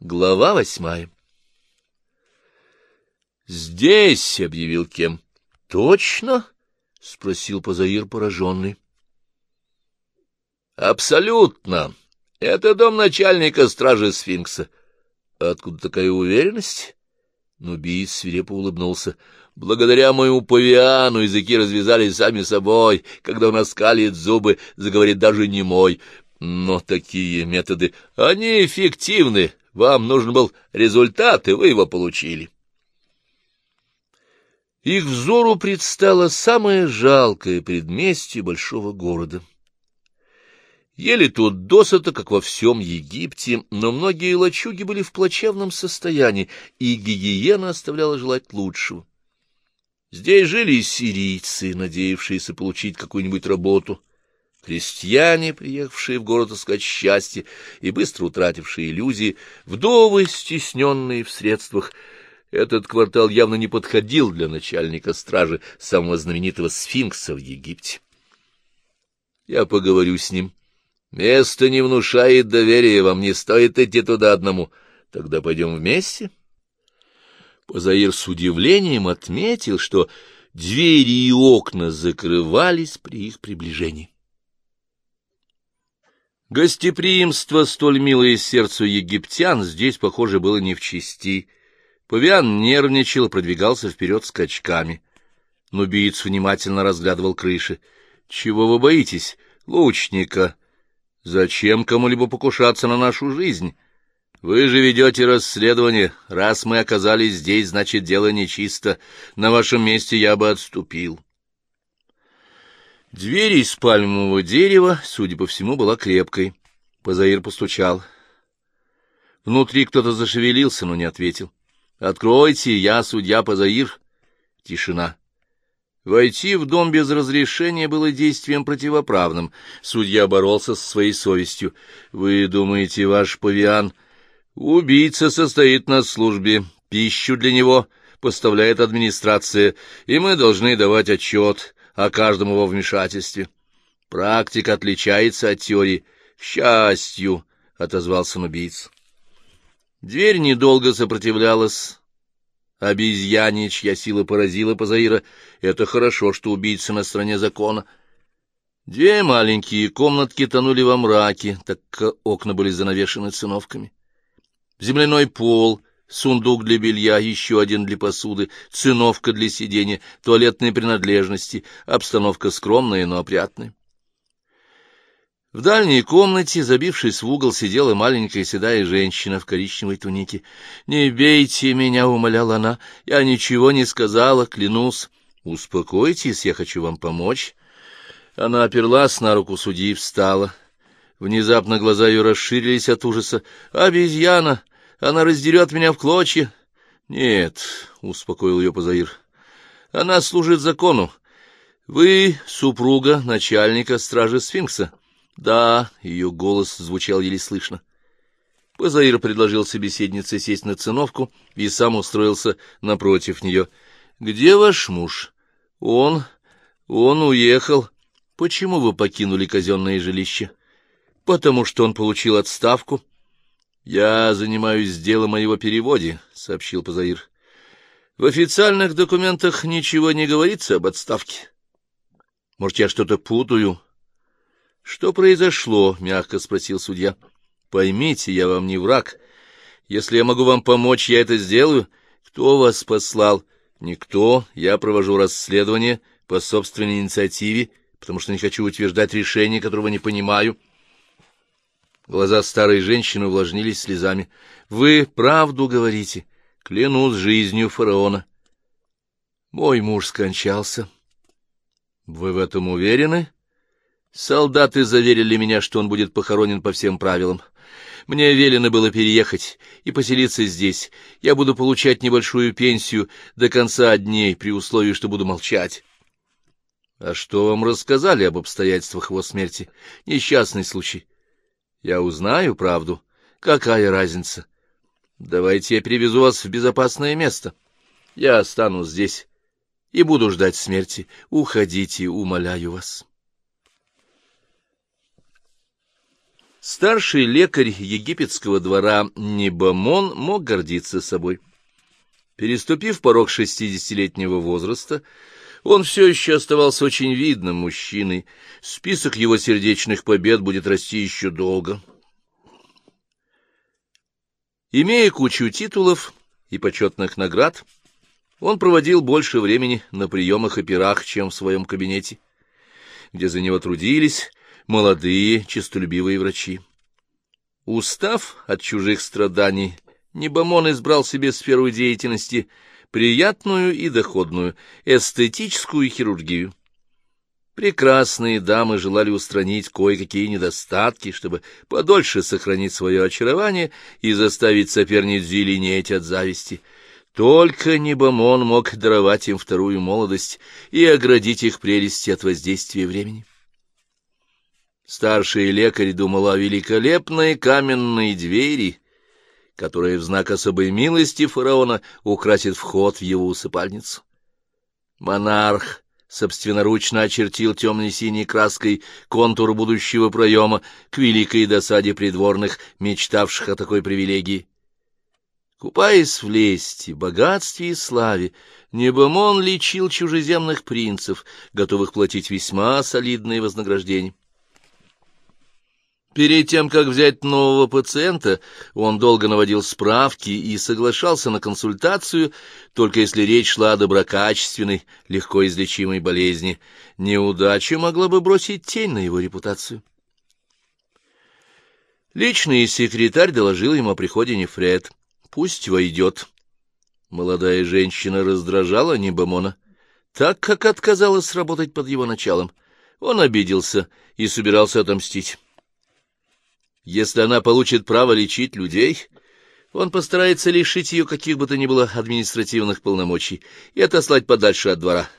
Глава восьмая «Здесь!» — объявил Кем. «Точно?» — спросил Пазаир пораженный. «Абсолютно. Это дом начальника стражи сфинкса. Откуда такая уверенность?» Нубиец свирепо улыбнулся. «Благодаря моему павиану языки развязались сами собой. Когда он оскалит зубы, заговорит даже не мой. Но такие методы, они эффективны. Вам нужен был результат, и вы его получили». Их взору предстало самое жалкое предместье большого города. Ели тут досыта, как во всем Египте, но многие лачуги были в плачевном состоянии, и гигиена оставляла желать лучшего. Здесь жили и сирийцы, надеявшиеся получить какую-нибудь работу, крестьяне, приехавшие в город искать счастье и быстро утратившие иллюзии, вдовы, стесненные в средствах. Этот квартал явно не подходил для начальника стражи самого знаменитого сфинкса в Египте. Я поговорю с ним, Место не внушает доверия, вам не стоит идти туда одному. Тогда пойдем вместе. Позаир с удивлением отметил, что двери и окна закрывались при их приближении. Гостеприимство, столь милое сердцу египтян, здесь, похоже, было не в чести. Павиан нервничал продвигался вперед скачками. Нубиец внимательно разглядывал крыши. — Чего вы боитесь? — Лучника, Зачем кому-либо покушаться на нашу жизнь? Вы же ведете расследование. Раз мы оказались здесь, значит, дело нечисто. На вашем месте я бы отступил. Дверь из пальмового дерева, судя по всему, была крепкой. Позаир постучал. Внутри кто-то зашевелился, но не ответил. «Откройте, я судья Позаир». Тишина. Войти в дом без разрешения было действием противоправным. Судья боролся со своей совестью. Вы думаете, ваш павиан... Убийца состоит на службе, пищу для него поставляет администрация, и мы должны давать отчет о каждом его вмешательстве. Практика отличается от теории. К счастью, — отозвался убийц. Дверь недолго сопротивлялась, обезьяне, чья сила поразила Пазаира. Это хорошо, что убийца на стороне закона. Две маленькие комнатки тонули во мраке, так как окна были занавешены циновками. Земляной пол, сундук для белья, еще один для посуды, циновка для сидения, туалетные принадлежности, обстановка скромная, но опрятная. В дальней комнате, забившись в угол, сидела маленькая седая женщина в коричневой тунике. — Не бейте меня, — умоляла она, — я ничего не сказала, клянусь. — Успокойтесь, я хочу вам помочь. Она оперлась на руку судьи и встала. Внезапно глаза ее расширились от ужаса. — Обезьяна! Она раздерет меня в клочья! — Нет, — успокоил ее Позаир, — она служит закону. Вы супруга начальника стражи сфинкса. — да, ее голос звучал еле слышно. Позаир предложил собеседнице сесть на циновку и сам устроился напротив нее. — Где ваш муж? — Он... он уехал. — Почему вы покинули казенное жилище? — Потому что он получил отставку. — Я занимаюсь делом о его переводе, — сообщил Позаир. — В официальных документах ничего не говорится об отставке. Может, я что-то путаю? — что произошло? — мягко спросил судья. — Поймите, я вам не враг. Если я могу вам помочь, я это сделаю. Кто вас послал? Никто. Я провожу расследование по собственной инициативе, потому что не хочу утверждать решение, которого не понимаю. Глаза старой женщины увлажнились слезами. — Вы правду говорите. Клянусь жизнью фараона. Мой муж скончался. — Вы в этом уверены? — Солдаты заверили меня, что он будет похоронен по всем правилам. Мне велено было переехать и поселиться здесь. Я буду получать небольшую пенсию до конца дней, при условии, что буду молчать. — А что вам рассказали об обстоятельствах его смерти? Несчастный случай. — Я узнаю правду. Какая разница? Давайте я перевезу вас в безопасное место. Я останусь здесь и буду ждать смерти. Уходите, умоляю вас. Старший лекарь египетского двора Небамон мог гордиться собой. Переступив порог шестидесятилетнего возраста, он все еще оставался очень видным мужчиной. Список его сердечных побед будет расти еще долго. Имея кучу титулов и почетных наград, он проводил больше времени на приемах и пирах, чем в своем кабинете, где за него трудились молодые, честолюбивые врачи. Устав от чужих страданий, Небомон избрал себе сферу деятельности приятную и доходную, эстетическую хирургию. Прекрасные дамы желали устранить кое-какие недостатки, чтобы подольше сохранить свое очарование и заставить соперниц зеленеть от зависти. Только Небомон мог даровать им вторую молодость и оградить их прелести от воздействия времени. Старший лекарь думал о великолепной каменной двери, которая в знак особой милости фараона украсит вход в его усыпальницу. Монарх собственноручно очертил темно-синей краской контур будущего проема к великой досаде придворных, мечтавших о такой привилегии. Купаясь в лести, богатстве и славе, Небомон лечил чужеземных принцев, готовых платить весьма солидные вознаграждения. Перед тем, как взять нового пациента, он долго наводил справки и соглашался на консультацию, только если речь шла о доброкачественной, легко излечимой болезни. Неудача могла бы бросить тень на его репутацию. Личный секретарь доложил ему о приходе Нефред. «Пусть войдет». Молодая женщина раздражала Небомона, так как отказалась работать под его началом. Он обиделся и собирался отомстить. Если она получит право лечить людей, он постарается лишить ее каких бы то ни было административных полномочий и отослать подальше от двора.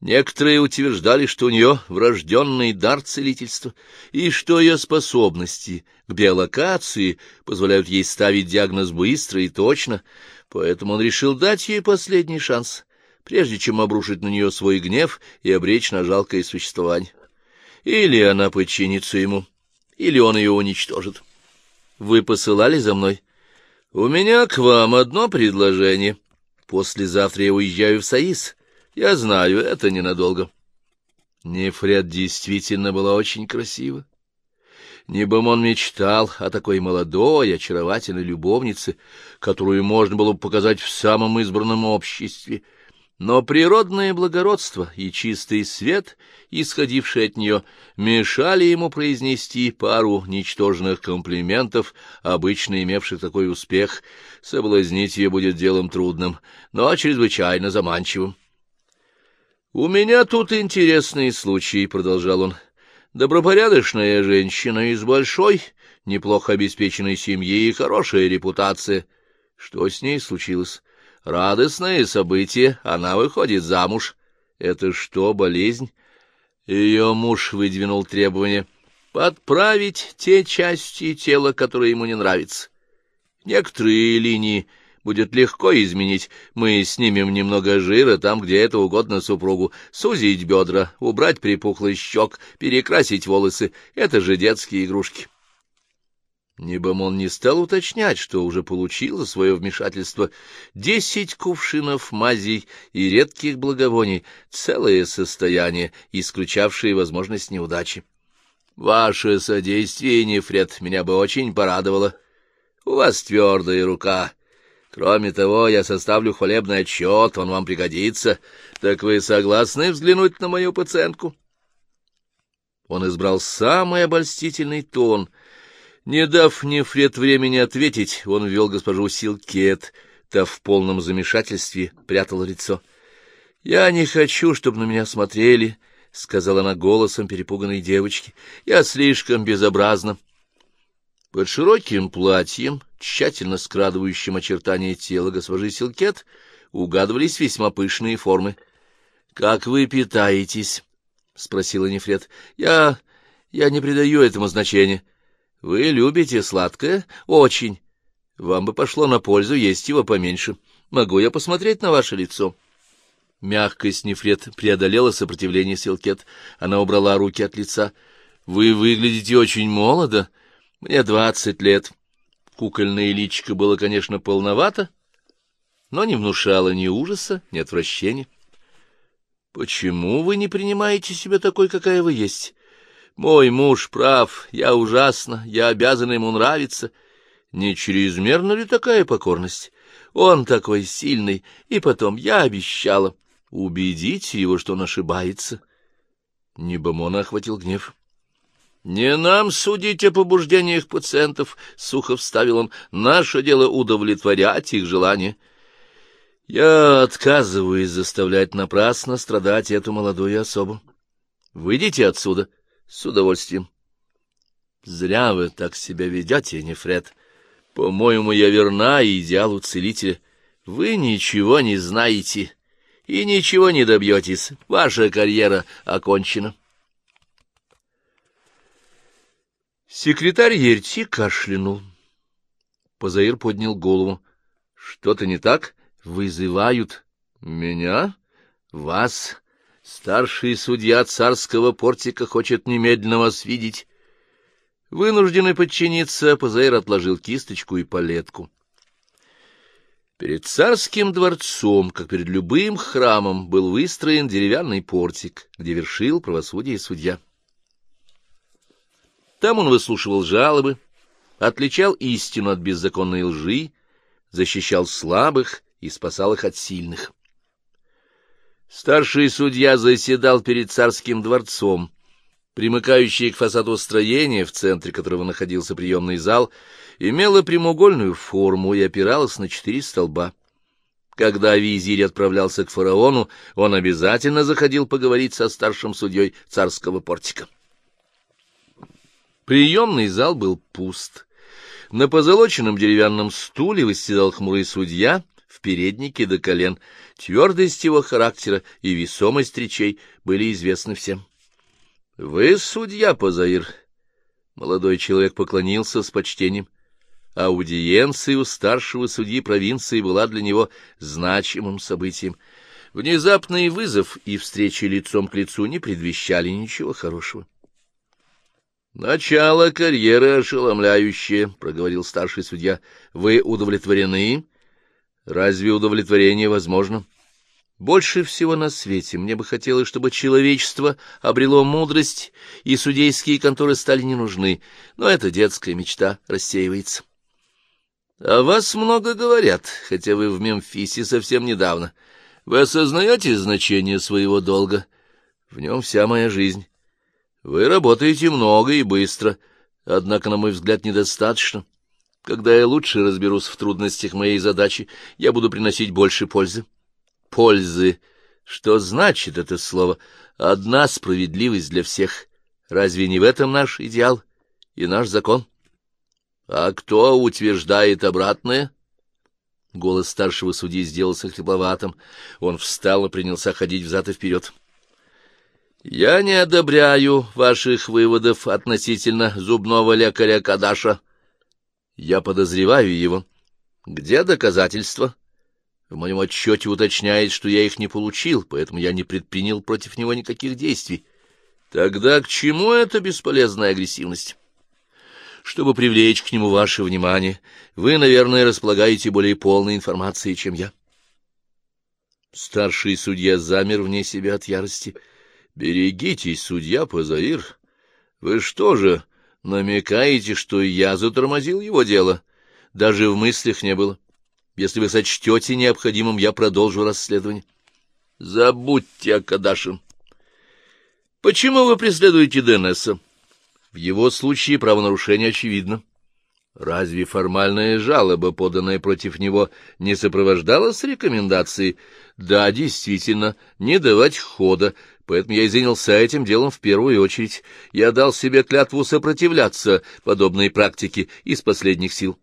Некоторые утверждали, что у нее врожденный дар целительства, и что ее способности к биолокации позволяют ей ставить диагноз быстро и точно, поэтому он решил дать ей последний шанс, прежде чем обрушить на нее свой гнев и обречь на жалкое существование. Или она подчинится ему, или он ее уничтожит. Вы посылали за мной? У меня к вам одно предложение. Послезавтра я уезжаю в Саис. Я знаю, это ненадолго. Нефред действительно была очень красива. Небом мечтал о такой молодой, очаровательной любовнице, которую можно было бы показать в самом избранном обществе — но природное благородство и чистый свет, исходивший от нее, мешали ему произнести пару ничтожных комплиментов, обычно имевших такой успех. Соблазнить ее будет делом трудным, но чрезвычайно заманчивым. «У меня тут интересный случай», — продолжал он. «Добропорядочная женщина из большой, неплохо обеспеченной семьи и хорошая репутация. Что с ней случилось?» Радостное событие, она выходит замуж. Это что, болезнь? Ее муж выдвинул требование подправить те части тела, которые ему не нравятся. Некоторые линии будет легко изменить. Мы снимем немного жира там, где это угодно супругу, сузить бедра, убрать припухлый щек, перекрасить волосы. Это же детские игрушки. Небомон не стал уточнять, что уже получил за свое вмешательство десять кувшинов мазей и редких благовоний, целое состояние, исключавшее возможность неудачи. — Ваше содействие, Нефред, меня бы очень порадовало. У вас твердая рука. Кроме того, я составлю хвалебный отчет, он вам пригодится. Так вы согласны взглянуть на мою пациентку? Он избрал самый обольстительный тон — не дав Нефред времени ответить, он ввел госпожу Силкет, та в полном замешательстве прятала лицо. — Я не хочу, чтобы на меня смотрели, — сказала она голосом перепуганной девочки. — Я слишком безобразна. Под широким платьем, тщательно скрадывающим очертания тела госпожи Силкет, угадывались весьма пышные формы. — Как вы питаетесь? — спросила Нефред. — Я... я не придаю этому значения. — вы любите сладкое? Очень. Вам бы пошло на пользу есть его поменьше. Могу я посмотреть на ваше лицо?» Мягкость Нефред преодолела сопротивление Силкет. Она убрала руки от лица. «Вы выглядите очень молодо. Мне двадцать лет. Кукольное личико было, конечно, полновато, но не внушало ни ужаса, ни отвращения. Почему вы не принимаете себя такой, какая вы есть? Мой муж прав, я ужасно, я обязана ему нравиться. Не чрезмерна ли такая покорность? Он такой сильный, и потом я обещала. Убедите его, что он ошибается. Небомона охватил гнев. — Не нам судить о побуждениях пациентов, — сухо вставил он. — Наше дело удовлетворять их желания. Я отказываюсь заставлять напрасно страдать эту молодую особу. Выйдите отсюда с удовольствием. Зря вы так себя ведете, Нефред. По-моему, я верна идеалу целителя. Вы ничего не знаете и ничего не добьетесь. Ваша карьера окончена. Секретарь Ерти кашлянул. Позаир поднял голову. — Что-то не так? Вызывают. — Меня? Вас? Старший судья царского портика хочет немедленно вас видеть. Вынужденный подчиниться, Позаир отложил кисточку и палетку. Перед царским дворцом, как перед любым храмом, был выстроен деревянный портик, где вершил правосудие судья. Там он выслушивал жалобы, отличал истину от беззаконной лжи, защищал слабых и спасал их от сильных. Старший судья заседал перед царским дворцом, примыкающее к фасаду строения, в центре которого находился приемный зал, имело прямоугольную форму и опиралось на четыре столба. Когда визирь отправлялся к фараону, он обязательно заходил поговорить со старшим судьей царского портика. Приемный зал был пуст. На позолоченном деревянном стуле восседал хмурый судья в переднике до колен. Твердость его характера и весомость речей были известны всем. — Вы судья, Позаир? Молодой человек поклонился с почтением. Аудиенция у старшего судьи провинции была для него значимым событием. Внезапный вызов и встречи лицом к лицу не предвещали ничего хорошего. «Начало карьеры ошеломляющее», — проговорил старший судья. «Вы удовлетворены? Разве удовлетворение возможно?» Больше всего на свете мне бы хотелось, чтобы человечество обрело мудрость, и судейские конторы стали не нужны, но эта детская мечта рассеивается. — О вас много говорят, хотя вы в Мемфисе совсем недавно. Вы осознаете значение своего долга? В нем вся моя жизнь. Вы работаете много и быстро, однако, на мой взгляд, недостаточно. Когда я лучше разберусь в трудностях моей задачи, я буду приносить больше пользы пользы. Что значит это слово? Одна справедливость для всех. Разве не в этом наш идеал и наш закон? А кто утверждает обратное? Голос старшего судьи сделался хрипловатым. Он встал и принялся ходить взад и вперед. Я не одобряю ваших выводов относительно зубного лекаря Кадаша. Я подозреваю его. Где доказательства? В моем отчете уточняет, что я их не получил, поэтому я не предпринял против него никаких действий. Тогда к чему эта бесполезная агрессивность? Чтобы привлечь к нему ваше внимание, вы, наверное, располагаете более полной информацией, чем я. Старший судья замер вне себя от ярости. «Берегитесь, судья Пазаир. Вы что же, намекаете, что я затормозил его дело? Даже в мыслях не было». Если вы сочтете необходимым, я продолжу расследование. Забудьте о Кадаше. Почему вы преследуете Денеса? В его случае правонарушение очевидно. Разве формальная жалоба, поданная против него, не сопровождалась рекомендацией? Да, действительно, не давать хода, поэтому я и занялся этим делом в первую очередь. Я дал себе клятву сопротивляться подобной практике из последних сил.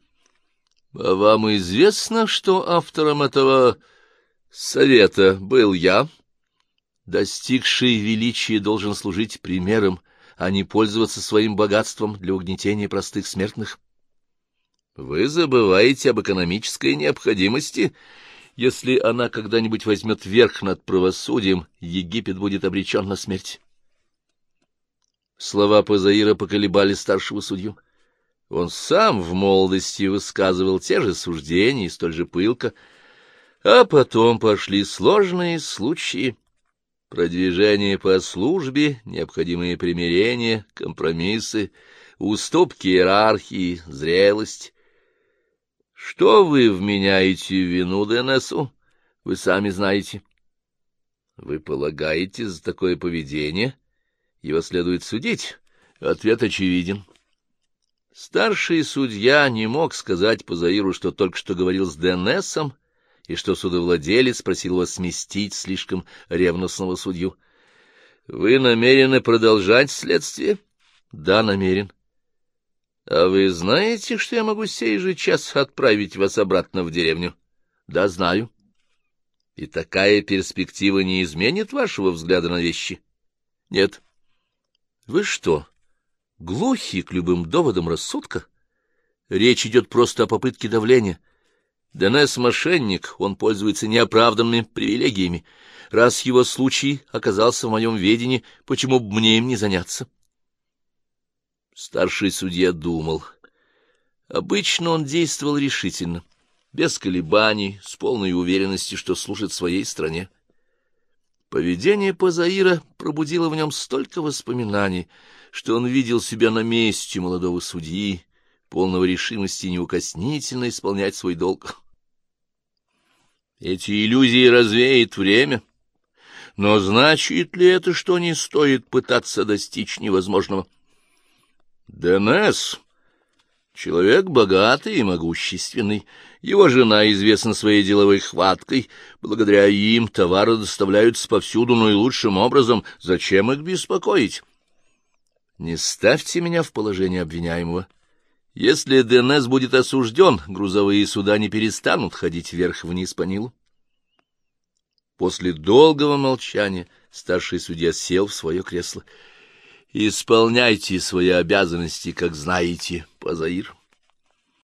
А вам известно, что автором этого совета был я? Достигший величия должен служить примером, а не пользоваться своим богатством для угнетения простых смертных. Вы забываете об экономической необходимости. Если она когда-нибудь возьмет верх над правосудием, Египет будет обречен на смерть. Слова Пазаира поколебали старшего судью. Он сам в молодости высказывал те же суждения, столь же пылко, а потом пошли сложные случаи, продвижение по службе, необходимые примирения, компромиссы, уступки иерархии, зрелость. Что вы вменяете вину ДНСу, вы сами знаете. Вы полагаете, за такое поведение его следует судить? Ответ очевиден. Старший судья не мог сказать Позаиру, что только что говорил с ДНСом, и что судовладелец просил его сместить слишком ревностного судью. — Вы намерены продолжать следствие? — Да, намерен. — А вы знаете, что я могу сей же час отправить вас обратно в деревню? — Да, знаю. — И такая перспектива не изменит вашего взгляда на вещи? — Нет. — Вы что, глухи к любым доводам рассудка? Речь идет просто о попытке давления. Денес — мошенник, он пользуется неоправданными привилегиями. Раз его случай оказался в моем ведении, почему бы мне им не заняться? Старший судья думал. Обычно он действовал решительно, без колебаний, с полной уверенностью, что служит своей стране. Поведение Пазаира пробудило в нем столько воспоминаний, что он видел себя на месте молодого судьи, полного решимости неукоснительно исполнять свой долг. Эти иллюзии развеет время. Но значит ли это, что не стоит пытаться достичь невозможного? Денес — человек богатый и могущественный. Его жена известна своей деловой хваткой. Благодаря им товары доставляются повсюду наилучшим образом. Зачем их беспокоить? Не ставьте меня в положение обвиняемого. Если ДНС будет осужден, грузовые суда не перестанут ходить вверх-вниз по Нилу. После долгого молчания старший судья сел в свое кресло. — Исполняйте свои обязанности, как знаете, Пазаир.